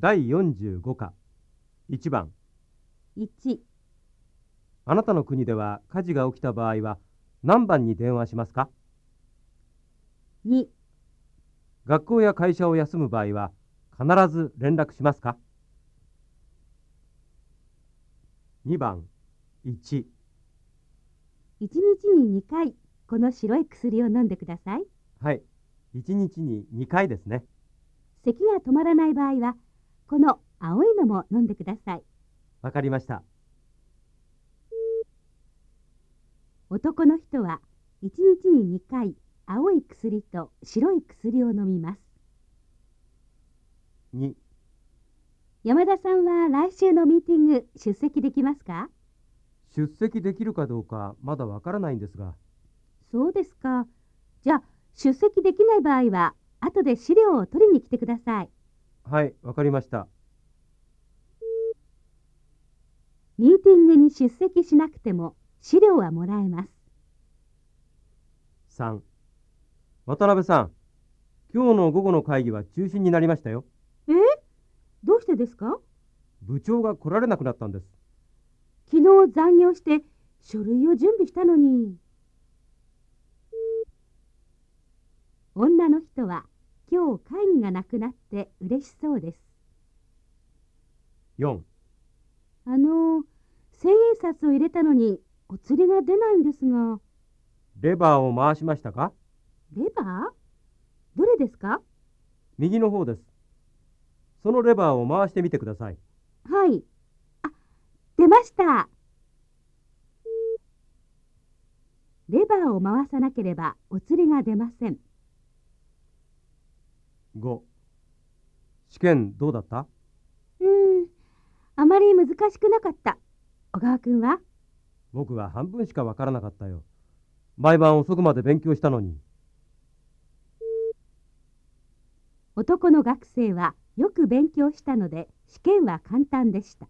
第45課。1番。1、あなたの国では火事が起きた場合は何番に電話しますか？2、学校や会社を休む場合は必ず連絡しますか？2番。1 1日に2回この白い薬を飲んでください。はい。1日に2回ですね。咳が止まらない場合はこの青いのも飲んでください。わかりました男の人は1日に2回青い薬と白い薬を飲みます。2山田さんは来週のミーティング出席できますか？出席できるかどうかまだわからないんですがそうですか。じゃあ出席できない場合は後で資料を取りに来てください。はいわかりました。ミーティングに出席しなくても資料はもらえます。3渡辺さん今日の午後の会議は中止になりましたよ。え？どうしてですか？部長が来られなくなったんです。昨日残業して書類を準備したのに。女の人は今日会議がなくなって嬉しそうです。4あの、千円札を入れたのにお釣りが出ないんですが、レバーを回しましたか？レバー？どれですか？右の方ですそのレバーを回してみてくださいはい。あ、出ました。レバーを回さなければお釣りが出ません。5試験どうだった？うーん、あまり難しくなかった。小川くんは？僕は半分しかわからなかったよ。毎晩遅くまで勉強したのに。男の学生はよく勉強したので試験は簡単でした。